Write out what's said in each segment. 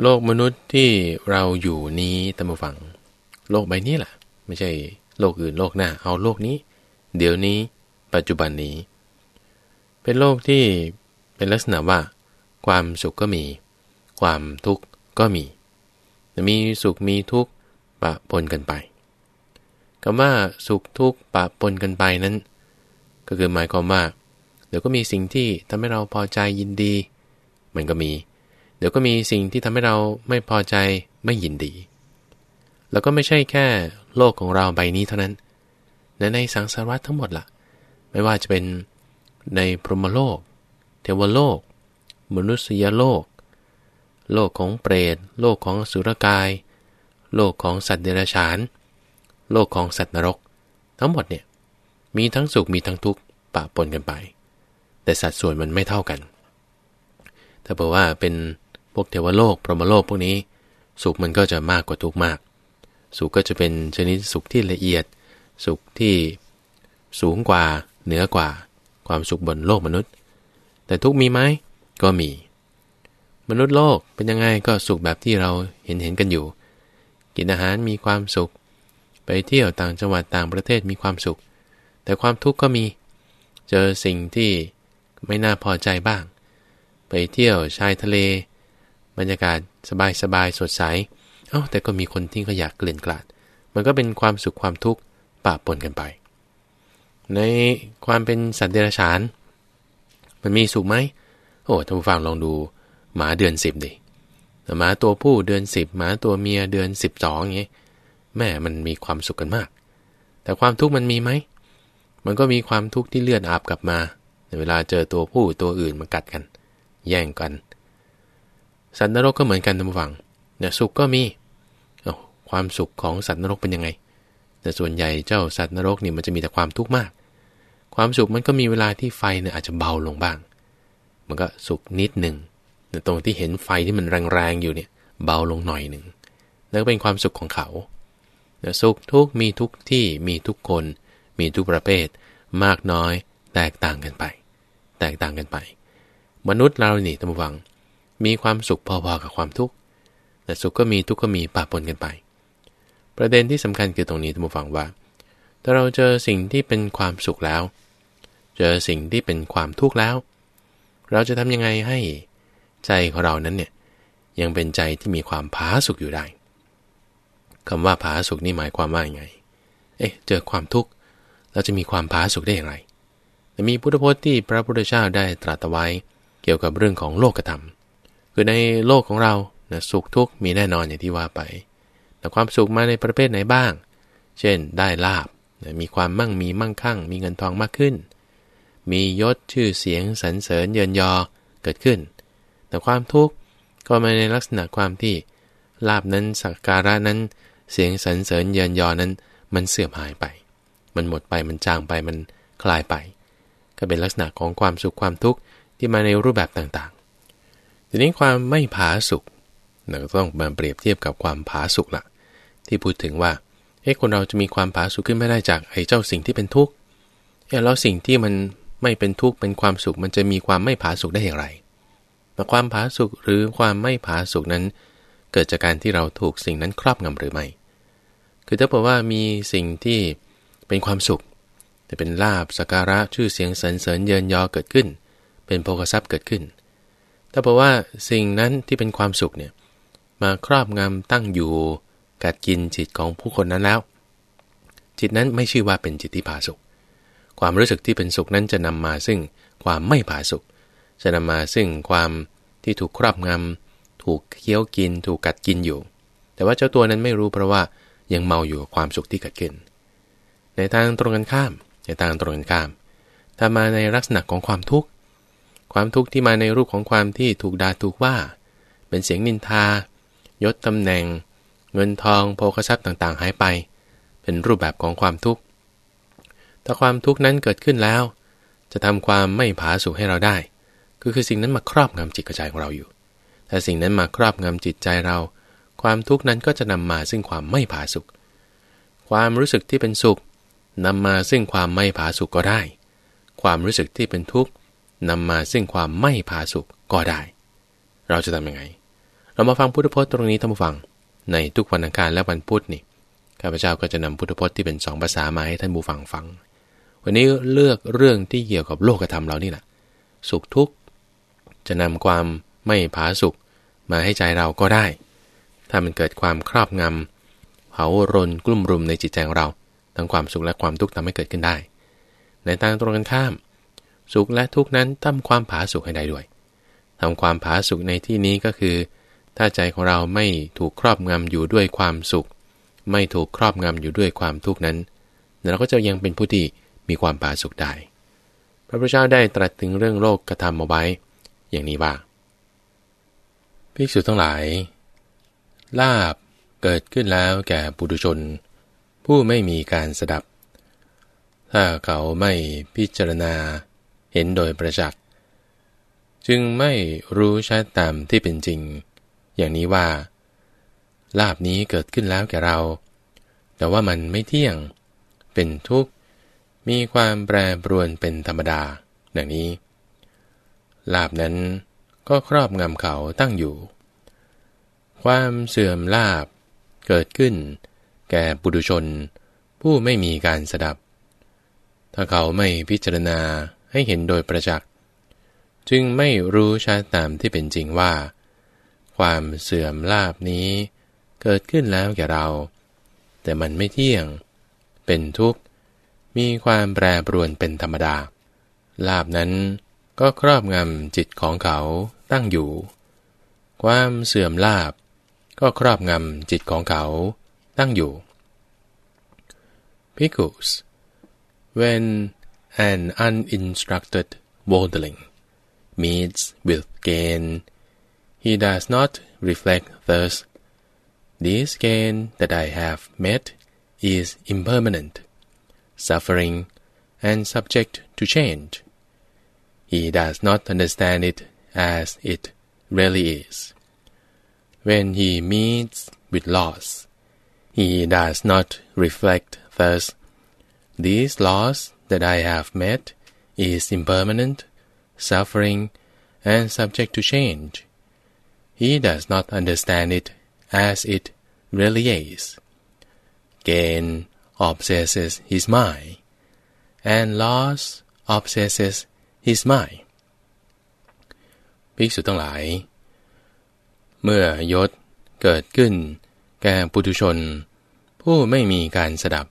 โลกมนุษย์ที่เราอยู่นี้ตามฝัง โลกใบนี้แหละไม่ใช่โลกอื่นโลกหน้า เอาโลกนี้ เดี๋ยวนี้ ปัจจุบันนี้ เป็นโลกที่เป็นลักษณะว่า ความสุขก็มี ความทุกข์ก็มี มีสุขมีทุกข์ปะปนกันไปคำว่าสุขทุกข์ปะปนกันไปนั้น ก็คือหมายความว่าเดี๋ยวก็มีสิ่งที่ทำให้เราพอใจยินดี มันก็มี ดี๋ยวก็มีสิ่งที่ทำให้เราไม่พอใจไม่ยินดี แล้วก็ไม่ใช่แค่โลกของเราใบนี้เท่านั้นในในสังสารวัฏทั้งหมดละ่ะ ไม่ว่าจะเป็นในพรหมโลก เทวโลก มนุษยโลก โลกของเปรต โลกของสุรกาย โลกของสัตว์เดรัจฉาน โลกของสัตว์นรก ทั้งหมดเนี่ยมีทั้งสุขมีทั้งทุกข์ปะปนกันไป แต่สัดส่วนมันไม่เท่ากัน ถ้าบอกว่าเป็น พวกเทวโลกพรหมโลกพวกนี้ สุขมันก็จะมากกว่าทุกข์มาก สุขก็จะเป็นชนิดสุขที่ละเอียด สุขที่สูงกว่าเหนือกว่า ความสุขบนโลกมนุษย์ แต่ทุกมีไหมก็มี มนุษย์โลกเป็นยังไงก็สุขแบบที่เราเห็นเห็นกันอยู่ กินอาหารมีความสุข ไปเที่ยวต่างจังหวัดต่างประเทศมีความสุข แต่ความทุกข์ก็มี เจอสิ่งที่ไม่น่าพอใจบ้าง ไปเที่ยวชายทะเล บรรยากาศสบายๆสดใสเอ้าแต่ก็มีคนที่ก็อยากเกลื่อนกลาด มันก็เป็นความสุขความทุกข์ปะปนกันไป ในความเป็นสัตว์เดรัจฉาน มันมีสุขไหมโอ้ท่านผู้ฟังลองดูหมาเดือนสิบดิหมาตัวผู้เดือนสิบหมาตัวเมียเดือนสิบสองอย่างนี้แม่มันมีความสุขกันมาก แต่ความทุกข์มันมีไหม มันก็มีความทุกข์ที่เลือดอาบกลับมาในเวลาเจอตัวผู้ตัวอื่นมากัดกัน แย่งกัน สัตว์นรกก็เหมือนกันท่านผู้ฟังเนี่ยสุขก็มีความสุขของสัตว์นรกเป็นยังไง แต่ส่วนใหญ่เจ้าสัตว์นรกนี่มันจะมีแต่ความทุกข์มาก ความสุขมันก็มีเวลาที่ไฟเนี่ยอาจจะเบาลงบ้าง มันก็สุขนิดหนึ่งแต่ตรงที่เห็นไฟที่มันแรงๆอยู่เนี่ยเบาลงหน่อยหนึ่งนั่นก็เป็นความสุขของเขาสุขทุกมีทุกที่มีทุกคน มีทุกประเภท มากน้อย แตกต่างกันไป แตกต่างกันไป มนุษย์เรานี่ตั้งวัง มีความสุขพอๆกับความทุกข์แต่สุขก็มีทุกข์ก็มีปะปนกันไป ประเด็นที่สำคัญคือตรงนี้ตั้งวังว่า ถ้าเราเจอสิ่งที่เป็นความสุขแล้ว เจอสิ่งที่เป็นความทุกข์แล้ว เราจะทำยังไงให้ใจของเรานั้นเนี่ยยังเป็นใจที่มีความผาสุกอยู่ได้คำว่าผาสุกนี่หมายความว่าอย่างไง เอ๊ะ เจอความทุกข์เราจะมีความผาสุกได้อย่างไร แต่มีพุทธพจน์ที่พระพุทธเจ้าได้ตรัสไว้เกี่ยวกับเรื่องของโลกธรรม คือในโลกของเรานะสุขทุกข์มีแน่นอนอย่างที่ว่าไป แต่ความสุขมาในประเภทไหนบ้าง เช่น ได้ลาบมีความมั่งมีมั่งคั่ง มีเงินทองมากขึ้น มียศชื่อเสียงสรรเสริญเยินยอเกิดขึ้น แต่ความทุกข์ก็มาในลักษณะความที่ลาบนั้นสักการะนั้น เสียงสรรเสริญเยินยอนั้น มันเสื่อมหายไป มันหมดไปมันจางไปมันคลายไป ก็เป็นลักษณะของความสุขความทุกข์ที่มาในรูปแบบต่างๆ ทีนี้ความไม่ผาสุขเราต้องมาเปรียบเทียบกับความผาสุขละที่พูดถึงว่าเฮ้คนเราจะมีความผาสุขขึ้นไม่ได้จากไอ้เจ้าสิ่งที่เป็นทุกข์แล้วสิ่งที่มันไม่เป็นทุกข์เป็นความสุข มันจะมีความไม่ผาสุกได้อย่างไรแต่ความผาสุกหรือความไม่ผาสุกนั้น เกิดจากการที่เราถูกสิ่งนั้นครอบงำหรือไม่ คือถ้าบอกว่ามีสิ่งที่เป็นความสุขจะเป็นลาบสักการะชื่อเสียงสรรเสริญเยินยอเกิดขึ้น เป็นโภคทรัพย์เกิดขึ้น ถ้าบอกว่าสิ่งนั้นที่เป็นความสุขเนี่ยมาครอบงำตั้งอยู่กัดกินจิตของผู้คนนั้นแล้ว จิตนั้นไม่ชื่อว่าเป็นจิตที่ผาสุข ความรู้สึกที่เป็นสุขนั้นจะนำมาซึ่งความไม่ผาสุข จะนำมาซึ่งความที่ถูกครอบงำถูกเคี้ยวกิน ถูกกัดกินอยู่ แต่ว่าเจ้าตัวนั้นไม่รู้เพราะว่ายังเมาอยู่กับความสุขที่เกิดขึ้น ในทางตรงกันข้าม ในทางตรงกันข้าม ถ้ามาในลักษณะของความทุกข์ ความทุกข์ที่มาในรูปของความที่ถูกด่าถูกว่า เป็นเสียงนินทา ยศตำแหน่ง เงินทองโภคทรัพย์ต่างๆ หายไป เป็นรูปแบบของความทุกข์ถ้าความทุกข์นั้นเกิดขึ้นแล้ว จะทำความไม่ผาสุกให้เราได้ ก็คือสิ่งนั้นมาครอบงำจิตใจของเราอยู่ ถ้าสิ่งนั้นมาครอบงำจิตใจเรา ความทุกข์นั้นก็จะนำมาซึ่งความไม่ผาสุกความรู้สึกที่เป็นสุขนำมาซึ่งความไม่ผาสุกก็ได้ ความรู้สึกที่เป็นทุกข์ นำมาซึ่งความไม่ผาสุกก็ได้ เราจะทำยังไง เรามาฟังพุทธพจน์ตรงนี้ท่านผู้ฟัง ในทุกวันอังคารและวันพุธนี่ข้าพเจ้าก็จะนำพุทธพจน์ที่เป็นสองภาษามาให้ท่านผู้ฟังฟัง วันนี้เลือกเรื่องที่เกี่ยวกับโลกธรรมเรานี่แหละสุขทุกข์จะนำความไม่ผาสุขมาให้ใจเราก็ได้ ถ้ามันเกิดความครอบงำเผารนกลุ่มรุมในจิตใจของเรา ทั้งความสุขและความทุกข์ทำให้เกิดขึ้นได้ ในทางตรงกันข้าม สุขและทุกข์นั้นทำความผาสุกให้ได้ด้วยทำความผาสุกในที่นี้ก็คือ ถ้าใจของเราไม่ถูกครอบงำอยู่ด้วยความสุข ไม่ถูกครอบงำอยู่ด้วยความทุกข์นั้นเราก็จะยังเป็นผู้ที่มีความผาสุกได้ พระพุทธเจ้าได้ตรัสถึงเรื่องโลกกระทำเอาไว้ อย่างนี้ว่าภิกษุทั้งหลาย ลาบเกิดขึ้นแล้วแก่ปุถุชน ผู้ไม่มีการสดับ ถ้าเขาไม่พิจารณา เห็นโดยประจักษ์จึงไม่รู้ชัดตามที่เป็นจริง อย่างนี้ว่า ลาบนี้เกิดขึ้นแล้วแก่เรา แต่ว่ามันไม่เที่ยง เป็นทุกข์ มีความแปรปรวนเป็นธรรมดา ดังนี้ ลาบนั้นก็ครอบงำเขาตั้งอยู่ ความเสื่อมลาบเกิดขึ้น แก่ปุถุชน ผู้ไม่มีการสดับ ถ้าเขาไม่พิจารณา ให้เห็นโดยประจักษ์ จึงไม่รู้ชัดตามที่เป็นจริงว่า ความเสื่อมลาบนี้ เกิดขึ้นแล้วแก่เรา แต่มันไม่เที่ยง เป็นทุกข์ มีความแปรปรวนเป็นธรรมดา ลาบนั้นก็ครอบงำจิตของเขาตั้งอยู่ ความเสื่อมลาบ ก็ครอบงำจิตของเขาตั้งอยู่ Pickles when an uninstructed worldling meets with gain, he does not reflect thus. This gain that I have met is impermanent, suffering, and subject to change. He does not understand it as it really is. When he meets with loss, he does not reflect thus. This loss that I have met is impermanent, suffering, and subject to change. He does not understand it as it really is. Gain obsesses his mind, and loss obsesses his mind. ภิกษุทั้งหลาย เมื่อยศเกิดขึ้น แก่ปุถุชน ผู้ไม่มีการสดับ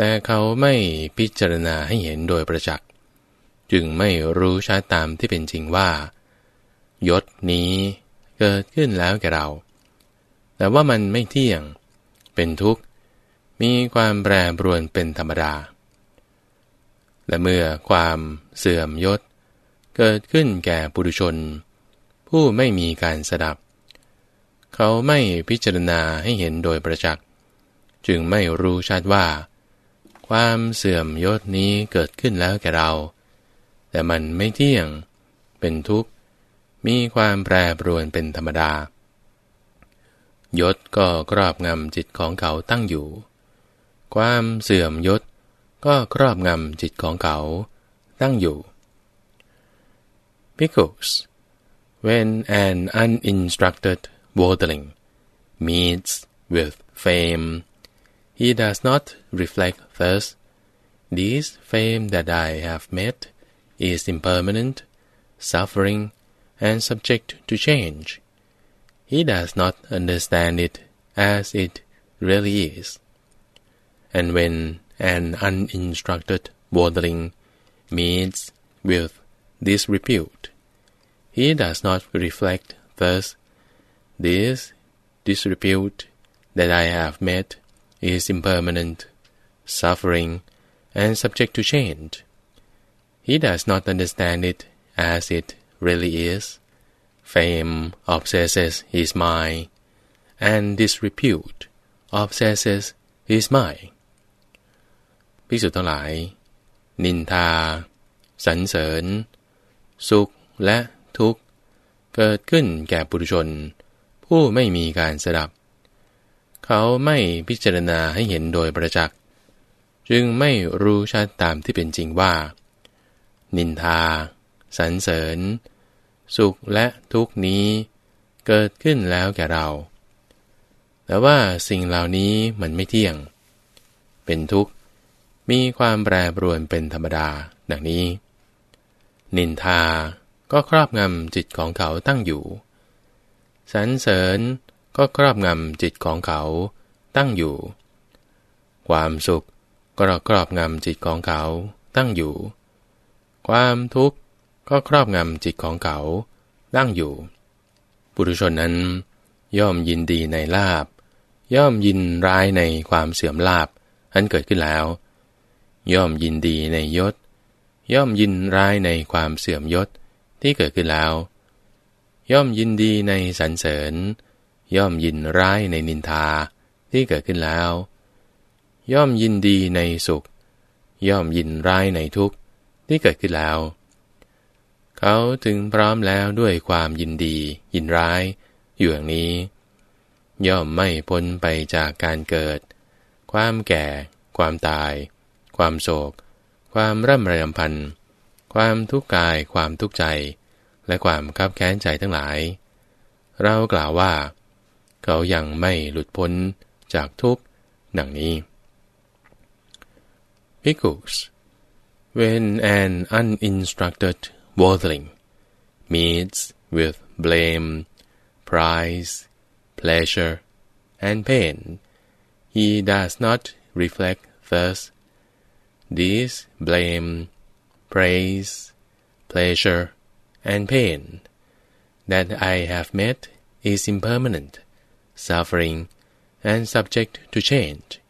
แต่เขาไม่พิจารณาให้เห็นโดยประจักษ์จึงไม่รู้ชัดตามที่เป็นจริงว่า ยศนี้เกิดขึ้นแล้วแก่เรา แต่ว่ามันไม่เที่ยง เป็นทุกข์ มีความแปรปรวนเป็นธรรมดา และเมื่อความเสื่อมยศ เกิดขึ้นแก่ปุถุชน ผู้ไม่มีการสดับ เขาไม่พิจารณาให้เห็นโดยประจักษ์ จึงไม่รู้ชัดว่า ความเสื่อมยศนี้เกิดขึ้นแล้วแก่เรา แต่มันไม่เที่ยง เป็นทุกข์ มีความแปรปรวนเป็นธรรมดา ยศก็ครอบงำจิตของเขาตั้งอยู่ ความเสื่อมยศก็ครอบงำจิตของเขาตั้งอยู่ Because when an uninstructed worldling meets with fame, he does not reflect thus, this fame that I have met is impermanent, suffering, and subject to change. He does not understand it as it really is. And when an uninstructed worldling meets with disrepute, he does not reflect thus, this disrepute that I have met is impermanent, suffering, and subject to change. He does not understand it as it really is. Fame obsesses his mind, and disrepute obsesses his mind. พิสุทั้งหลาย นินทา สรรเสริญ สุขและทุกข์ เกิดขึ้นแก่ปุถุชน ผู้ไม่มีการสดับ เขาไม่พิจารณาให้เห็นโดยประจักษ์ จึงไม่รู้ชัดตามที่เป็นจริงว่า นินทา สรรเสริญ สุขและทุกนี้ เกิดขึ้นแล้วแก่เรา แต่ว่าสิ่งเหล่านี้มันไม่เที่ยง เป็นทุกข์ มีความแปรปรวนเป็นธรรมดา ดังนี้ นินทาก็ครอบงำจิตของเขาตั้งอยู่ สรรเสริญก็ครอบงำจิตของเขาตั้งอยู่ ความสุข ก็ครอบงำจิตของเขาตั้งอยู่ ความทุกข์ก็ครอบงำจิตของเขาตั้งอยู่ ปุถุชนนั้น ย่อมยินดีในลาบ ย่อมยินร้ายในความเสื่อมลาบอันเกิดขึ้นแล้ว ย่อมยินดีในยศ ย่อมยินร้ายในความเสื่อมยศที่เกิดขึ้นแล้ว ย่อมยินดีในสรรเสริญ ย่อมยินร้ายในนินทาที่เกิดขึ้นแล้ว ย่อมยินดีในสุข ย่อมยินร้ายในทุกข์ที่เกิดขึ้นแล้ว เขาถึงพร้อมแล้วด้วยความยินดี ยินร้ายอยู่อย่างนี้ ย่อมไม่พ้นไปจากการเกิด ความแก่ ความตาย ความโศก ความร่ำไรรำพันธ์ความทุกข์กาย ความทุกข์ใจ และความคับแค้นใจทั้งหลาย เรากล่าวว่า เขายังไม่หลุดพ้นจากทุกข์ดังนี้ Bhikkhus when an uninstructed worldling meets with blame, prize, pleasure, and pain, he does not reflect thus. This blame, praise, pleasure, and pain that I have met is impermanent, suffering, and subject to change.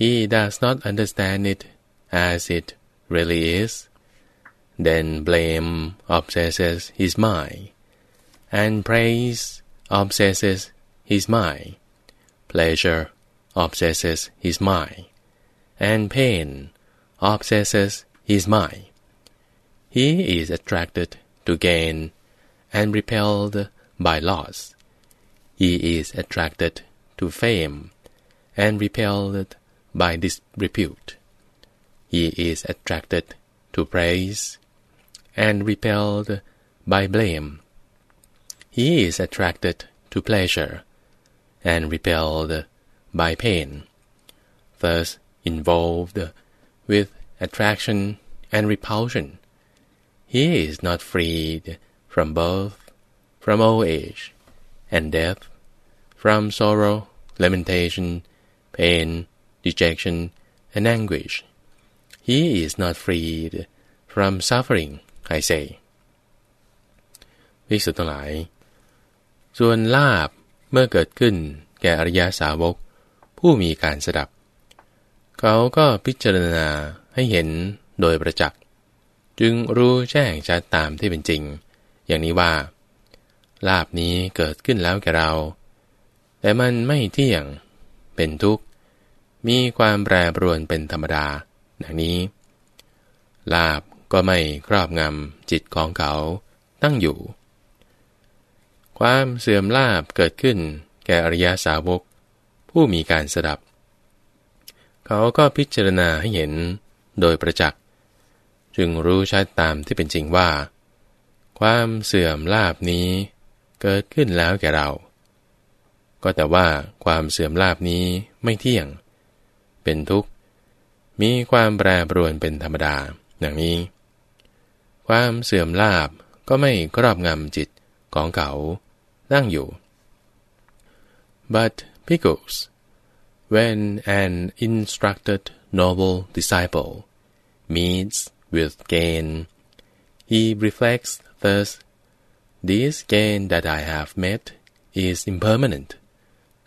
He does not understand it as it really is. Then blame obsesses his mind, and praise obsesses his mind, pleasure obsesses his mind, and pain obsesses his mind. He is attracted to gain and repelled by loss. He is attracted to fame and repelled by disrepute. He is attracted to praise and repelled by blame. He is attracted to pleasure and repelled by pain, thus involved with attraction and repulsion. He is not freed from birth, from old age, and death, from sorrow, lamentation, pain, dejection, and anguish. He is not freed from suffering, I say. วิสุทธ์ทั้งหลาย ส่วนลาบเมื่อเกิดขึ้นแก่อริยาสาวก ผู้มีการสดับ เขาก็พิจารณาให้เห็นโดยประจักษ์ จึงรู้แจ้งชัดตามที่เป็นจริง อย่างนี้ว่า ลาบนี้เกิดขึ้นแล้วแก่เรา แต่มันไม่เที่ยง เป็นทุกข์ มีความแปรปรวนเป็นธรรมดา ดังนี้ ลาบก็ไม่ครอบงำจิตของเขาตั้งอยู่ ความเสื่อมลาบเกิดขึ้นแก่อริยาสาวก ผู้มีการสดับ เขาก็พิจารณาให้เห็นโดยประจักษ์ จึงรู้ชัดตามที่เป็นจริงว่า ความเสื่อมลาบนี้เกิดขึ้นแล้วแก่เรา ก็แต่ว่าความเสื่อมลาบนี้ไม่เที่ยง เป็นทุกข์ มีความแปรปรวนเป็นธรรมดาอย่างนี้ ความเสื่อมลาบก็ไม่ครอบงำจิตของเขาตั้งอยู่ but pickles when an instructed noble disciple meets with gain he reflects thus this gain that I have met is impermanent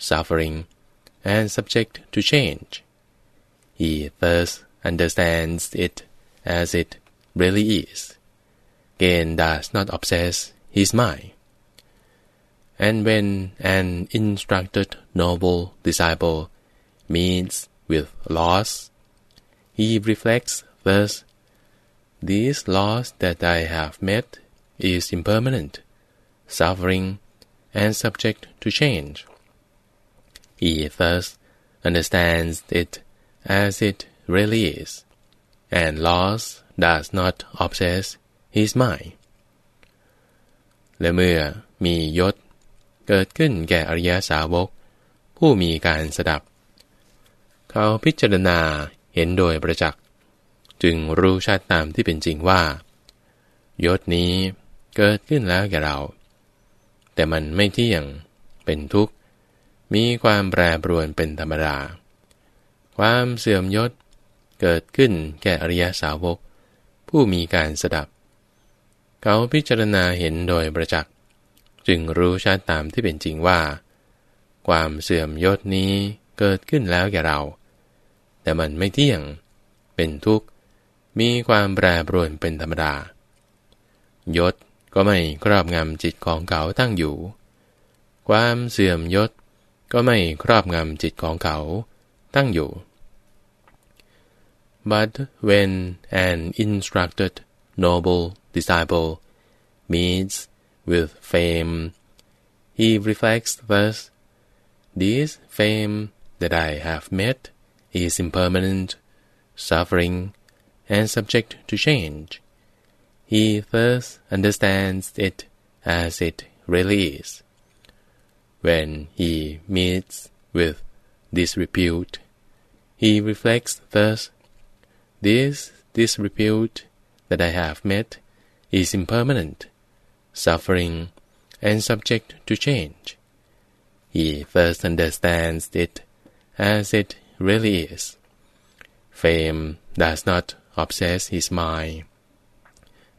suffering and subject to change he thus understands it as it really is. Gain does not obsess his mind. And when an instructed noble disciple meets with loss, he reflects thus, this loss that I have met is impermanent, suffering, and subject to change. He thus understands it as it really is and loss does not obsess his mind และเมื่อมียศ เกิดขึ้นแก่อริยสาวก ผู้มีการสดับ เขาพิจารณาเห็นโดยประจักษ์จึงรู้ชัดตามที่เป็นจริงว่า ยศนี้เกิดขึ้นแล้วแก่เรา แต่มันไม่เที่ยงเป็นทุกข์ มีความแปรปรวนเป็นธรรมดา ความเสื่อมยศเกิดขึ้นแก่อริยสาวก ผู้มีการสดับ เขาพิจารณาเห็นโดยประจักษ์จึงรู้ชัดตามที่เป็นจริงว่า ความเสื่อมยศนี้เกิดขึ้นแล้วแก่เรา แต่มันไม่เที่ยง เป็นทุกข์ มีความแปรปรวนเป็นธรรมดา ยศก็ไม่ครอบงำจิตของเขาตั้งอยู่ ความเสื่อมยศก็ไม่ครอบงำจิตของเขา ตั้งอยู่ But when an instructed noble disciple meets with fame, he reflects thus, This fame that I have met is impermanent, suffering, and subject to change. He thus understands it as it really is. When he meets with disrepute, he reflects thus, This disrepute that I have met is impermanent, suffering, and subject to change. He thus understands it as it really is. Fame does not obsess his mind,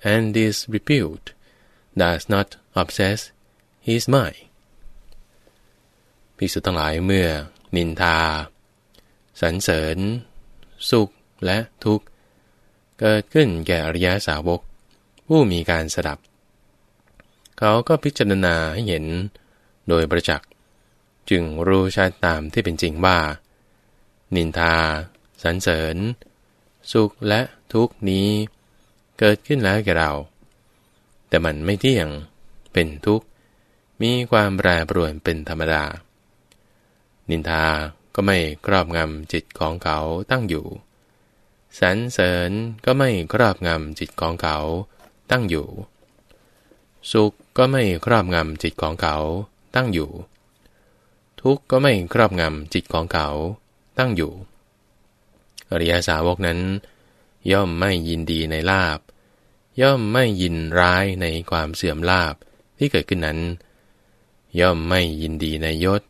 and disrepute does not obsess his mind. ภิกษุทั้งหลายเมื่อนินทา สรรเสริญ สุขและทุกข์ เกิดขึ้นแก่อริยสาวก ผู้มีการสดับ เขาก็พิจารณาให้เห็นโดยประจักษ์จึงรู้ชัดตามที่เป็นจริงว่า นินทา สรรเสริญ สุขและทุกข์นี้ เกิดขึ้นแล้วแก่เรา แต่มันไม่เที่ยงเป็นทุกข์ มีความแปรปรวนเป็นธรรมดา นินทา ก็ไม่ครอบงำจิตของเขาตั้งอยู่สรรเสริญก็ไม่ครอบงำจิตของเขาตั้งอยู่ สุขก็ไม่ครอบงำจิตของเขาตั้งอยู่ ทุกข์ก็ไม่ครอบงำจิตของเขาตั้งอยู่ อริยสาวกนั้น ย่อมไม่ยินดีในลาบ ย่อมไม่ยินร้ายในความเสื่อมลาบที่เกิดขึ้นนั้น ย่อมไม่ยินดีในยศ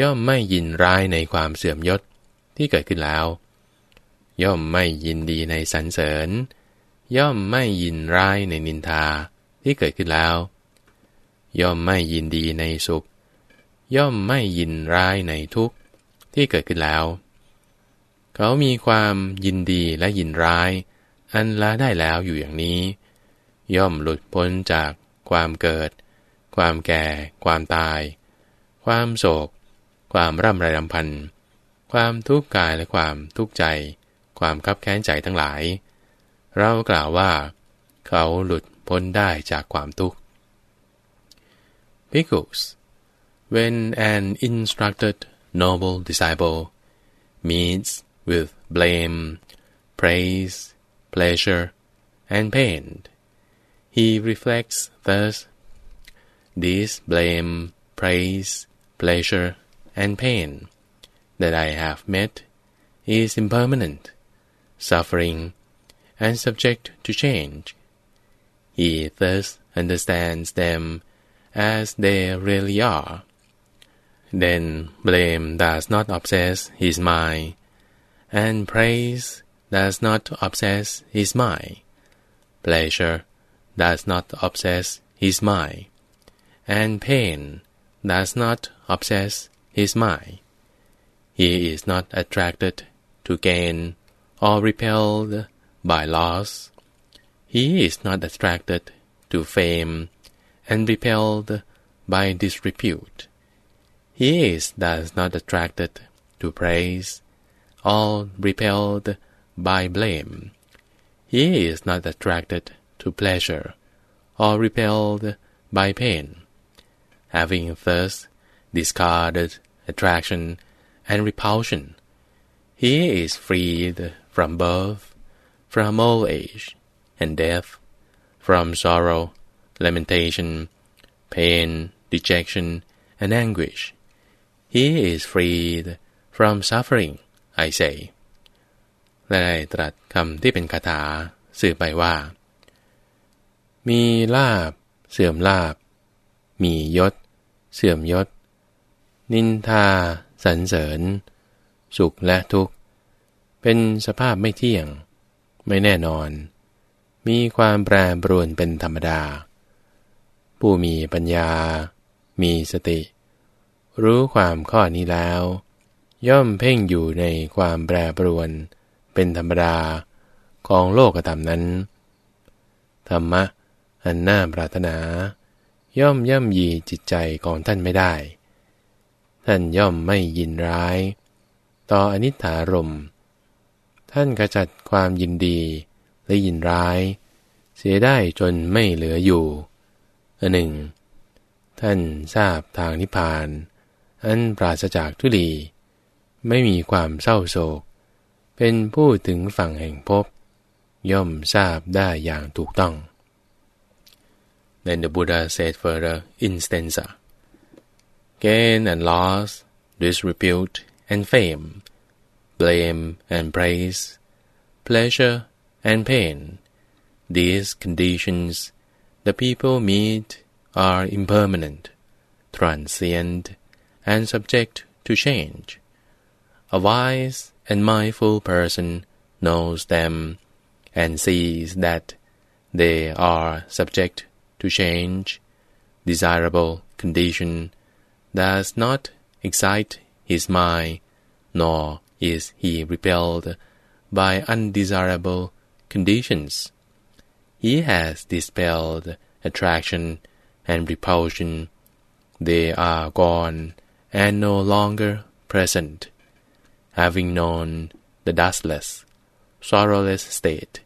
ย่อมไม่ยินร้ายในความเสื่อมยศที่เกิดขึ้นแล้ว ย่อมไม่ยินดีในสรรเสริญ ย่อมไม่ยินร้ายในนินทาที่เกิดขึ้นแล้ว ย่อมไม่ยินดีในสุข ย่อมไม่ยินร้ายในทุกข์ที่เกิดขึ้นแล้ว เขามีความยินดีและยินร้าย อันละได้แล้วอยู่อย่างนี้ ย่อมหลุดพ้นจากความเกิด ความแก่ ความตาย ความโศก ความร่ำไรรำพันความทุกข์กายและความทุกข์ใจ ความคับแค้นใจทั้งหลาย เรากล่าวว่า เขาหลุดพ้นได้จากความทุกข์ Because when an instructed noble disciple meets with blame, praise, pleasure, and pain, he reflects thus, this blame, praise, pleasure, and pain that I have met is impermanent, suffering, and subject to change. He thus understands them as they really are. Then blame does not obsess his mind, and praise does not obsess his mind. Pleasure does not obsess his mind, and pain does not obsess his mind. He is not attracted to gain or repelled by loss. He is not attracted to fame and repelled by disrepute. He is thus not attracted to praise or repelled by blame. He is not attracted to pleasure or repelled by pain. Having thus discarded attraction and repulsion, he is freed from birth, from old age and death, from sorrow, lamentation, pain, dejection, and anguish. He is freed from suffering, I say. และได้ตรัสคำที่เป็นคาถาสื่อไปว่า มีลาบ เสื่อมลาบ มียศ เสื่อมยศ นินทาสรรเสริญ สุขและทุกข์ เป็นสภาพไม่เที่ยง ไม่แน่นอน มีความแปรปรวนเป็นธรรมดา ผู้มีปัญญา มีสติ รู้ความข้อนี้แล้ว ย่อมเพ่งอยู่ในความแปรปรวนเป็นธรรมดาของโลกธรรมนั้น ธรรมะอันน่าปรารถนา ย่อมย่ำยีจิตใจของท่านไม่ได้ ท่านย่อมไม่ยินร้าย ต่ออนิถารม ท่านกระจัดความยินดีและยินร้าย เสียได้จนไม่เหลืออยู่อันหนึ่ง ท่านทราบทางนิพพาน อันปราศจากทุลี ไม่มีความเศร้าโศก เป็นผู้ถึงฝั่งแห่งภพย่อมทราบได้อย่างถูกต้อง Then the Buddha said further in stanza Gain and loss, disrepute and fame, blame and praise, pleasure and pain, these conditions the people meet are impermanent, transient, and subject to change. A wise and mindful person knows them and sees that they are subject to change. Desirable condition does not excite his mind, nor is he repelled by undesirable conditions. He has dispelled attraction and repulsion. They are gone and no longer present. Having known the dustless, sorrowless state,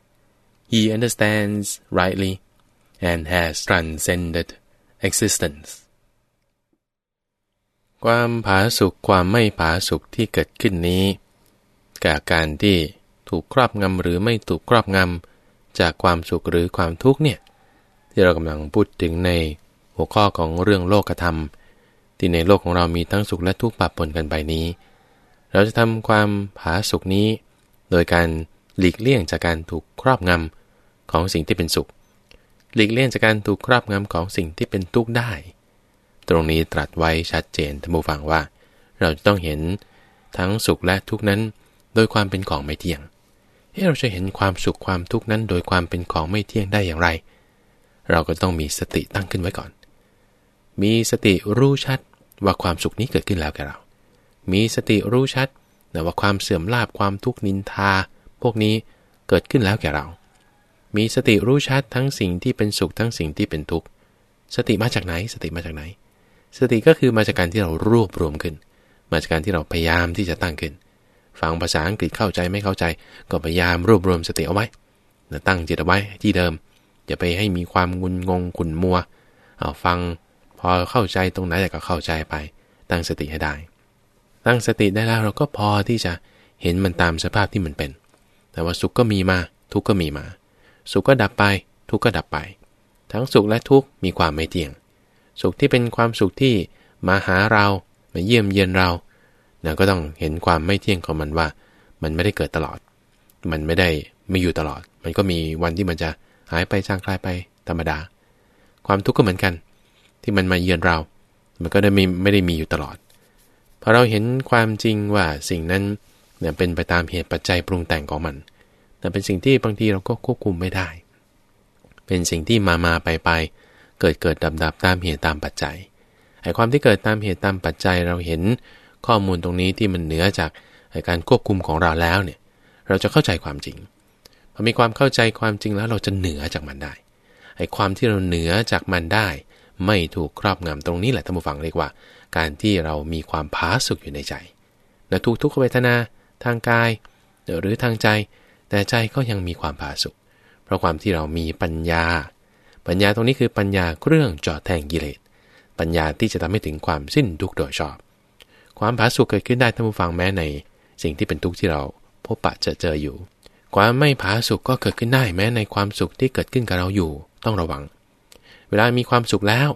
he understands rightly and has transcended existence. ความผาสุกความไม่ผาสุกที่เกิดขึ้นนี้กับการที่ถูกครอบงำหรือไม่ถูกครอบงำจากความสุขหรือความทุกข์เนี่ยที่เรากำลังพูดถึงในหัวข้อของเรื่องโลกธรรม ที่ในโลกของเรามีทั้งสุขและทุกข์ปะปนกันไปนี้ เราจะทำความผาสุกนี้ โดยการหลีกเลี่ยงจากการถูกครอบงำของสิ่งที่เป็นสุข หลีกเลี่ยงจากการถูกครอบงำของสิ่งที่เป็นทุกข์ได้ ตรงนี้ตรัสไว้ชัดเจนท่านผู้ฟังว่า เราจะต้องเห็นทั้งสุขและทุกนั้น โดยความเป็นของไม่เที่ยงเราจะเห็นความสุขความทุกข์นั้น โดยความเป็นของไม่เที่ยงได้อย่างไร เราก็ต้องมีสติตั้งขึ้นไว้ก่อน มีสติรู้ชัดว่าความสุขนี้เกิดขึ้นแล้วแกเรา มีสติรู้ชัดนะว่าความเสื่อมลาบความทุกข์นินทา พวกนี้เกิดขึ้นแล้วแกเรา มีสติรู้ชัดทั้งสิ่งที่เป็นสุขทั้งสิ่งที่เป็นทุกข์ สติมาจากไหน สติมาจากไหน สติก็คือมาจากการที่เรารวบรวมขึ้น มาจากการที่เราพยายามที่จะตั้งขึ้น ฟังภาษาอังกฤษเข้าใจไม่เข้าใจ ก็พยายามรวบรวมสติเอาไว้ตั้งจิตเอาไว้ที่เดิม อย่าไปให้มีความงุนงงขุนมัว เอาฟังพอเข้าใจตรงไหนแต่ก็เข้าใจไป ตั้งสติให้ได้ ตั้งสติได้แล้วเราก็พอที่จะเห็นมันตามสภาพที่มันเป็น แต่ว่าสุขก็มีมา ทุกข์ก็มีมา สุขก็ดับไป ทุกข์ก็ดับไป ทั้งสุขและทุกข์มีความไม่เที่ยง สุขที่เป็นความสุขที่มาหาเรามาเยี่ยมเยียนเรานะก็ต้องเห็นความไม่เที่ยงของมันว่า มันไม่ได้เกิดตลอด มันไม่ได้ไม่อยู่ตลอด มันก็มีวันที่มันจะหายไปจางคลายไปธรรมดา ความทุกข์ก็เหมือนกัน ที่มันมาเยือนเรา มันก็ได้ไม่ไม่ได้มีอยู่ตลอดพอเราเห็นความจริงว่าสิ่งนั้นเนี่ยเป็นไปตามเหตุปัจจัยปรุงแต่งของมัน แต่เป็นสิ่งที่บางทีเราก็ควบคุมไม่ได้ เป็นสิ่งที่มามาไปไป เกิดเกิดดับดับตามเหตุตามปัจจัยไอ้ความที่เกิดตามเหตุตามปัจจัยเราเห็นข้อมูลตรงนี้ที่มันเหนือจากการควบคุมของเราแล้วเนี่ยเราจะเข้าใจความจริงพอมีความเข้าใจความจริงแล้วเราจะเหนือจากมันได้ไอ้ความที่เราเหนือจากมันได้ ไม่ถูกครอบงำตรงนี้แหละท่านผู้ฟังเรียกว่า การที่เรามีความผาสุกอยู่ในใจนะทุกทุกขเวทนา ทางกาย หรือทางใจ แต่ใจก็ยังมีความผาสุกเพราะความที่เรามีปัญญา ปัญญาตรงนี้คือปัญญาเครื่องจอดแทงกิเลส ปัญญาที่จะทำให้ถึงความสิ้นทุกข์โดยชอบ ความผาสุกเกิดขึ้นได้ท่านผู้ฟังแม้ใน สิ่งที่เป็นทุกข์ที่เราพบปะเจอเจออยู่ ความไม่ผาสุกก็เกิดขึ้นได้แม้ในความสุขที่เกิดขึ้นกับเราอยู่ต้องระวัง เวลามีความสุขแล้ว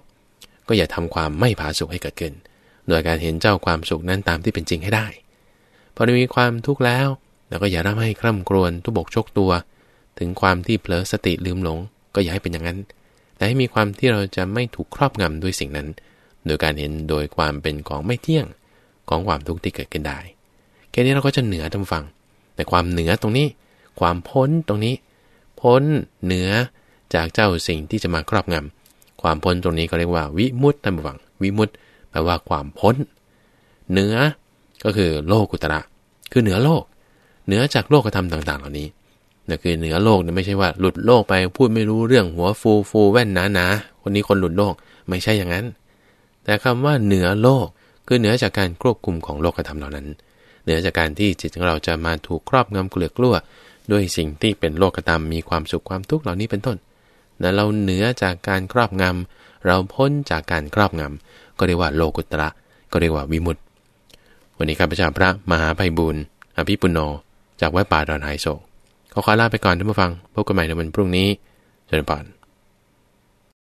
ก็อย่าทำความไม่ผาสุกให้เกิดขึ้น โดยการเห็นเจ้าความสุขนั้นตามที่เป็นจริงให้ได้ พอมีความทุกข์แล้วแล้วก็อย่าร่ำให้คร่ำครวญทุบกชกตัว ถึงความที่เผลอสติลืมหลง ก็อย่าให้เป็นอย่างนั้น แต่ให้มีความที่เราจะไม่ถูกครอบงำด้วยสิ่งนั้น โดยการเห็นโดยความเป็นของไม่เที่ยงของความทุกข์ที่เกิดขึ้นได้ แค่นี้เราก็จะเหนือทำฟัง แต่ความเหนือตรงนี้ ความพ้นตรงนี้ พ้นเหนือจากเจ้าสิ่งที่จะมาครอบงำความพ้นตรงนี้ก็เรียกว่าวิมุตติทำฟัง วิมุตติแปลว่าความพ้น เหนือก็คือโลกุตระ คือเหนือโลก เหนือจากโลกธรรมต่าง ๆ เหล่านี้ นั่นคือเหนือโลกเนี่ยไม่ใช่ว่าหลุดโลกไปพูดไม่รู้เรื่องหัวฟูฟูแว่นหนาหนาคนนี้คนหลุดโลกไม่ใช่อย่างนั้น แต่คำว่าเหนือโลกคือเหนือจากการควบคุมของโลกธรรมเหล่านั้น เหนือจากการที่จิตของเราจะมาถูกครอบงำเกลือกลั้วด้วยสิ่งที่เป็นโลกธรรมมีความสุขความทุกข์เหล่านี้เป็นต้นนะเราเหนือจากการครอบงำเราพ้นจากการครอบงำก็เรียกว่าโลกุตระก็เรียกว่าวิมุตติ วันนี้ข้าพเจ้าพระมหาไพบุญอภิปุโน จากวัดป่าดอนไฮโศก ขอขอลาไปก่อนท่านผู้ฟังพบกันใหม่ในวันพรุ่งนี้เจริญพร